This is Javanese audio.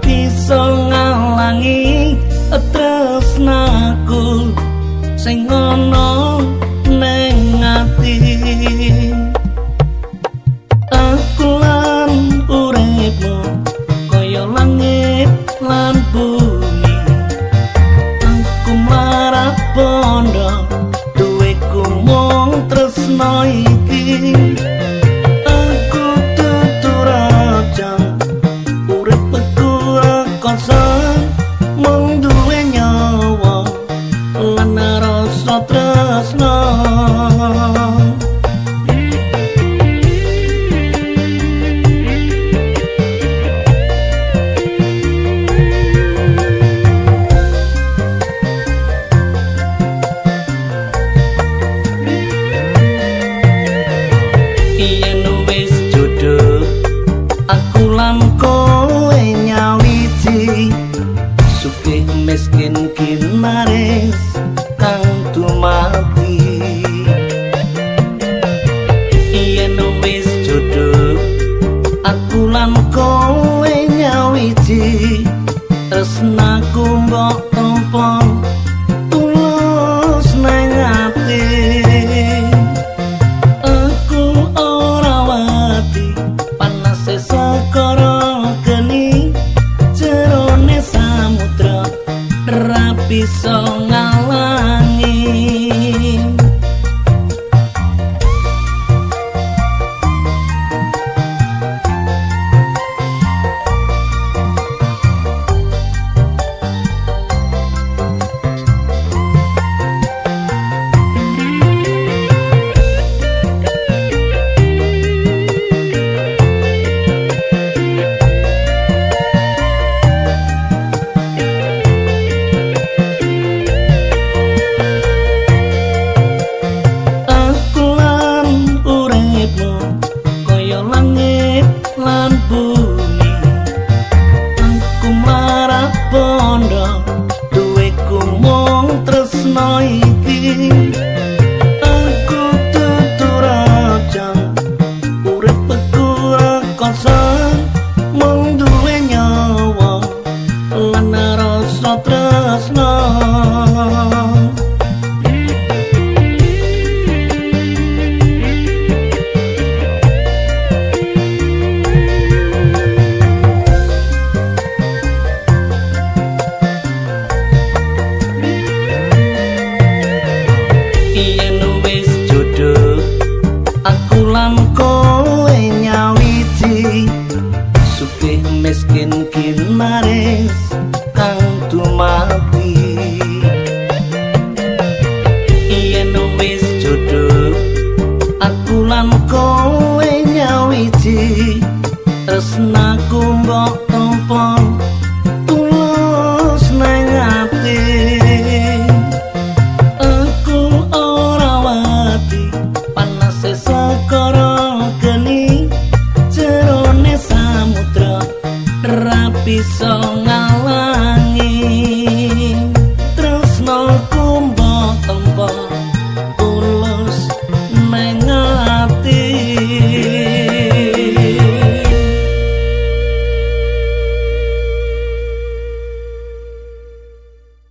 bisa ngalangi tresnaku sing ana ning ati. Aku lan uripmu kaya langit lan bumi. Aku marah pondok duweku mung tresno iki. miskin kin maris Ang duweku mung tresno iki. meskin kin manis ang tumating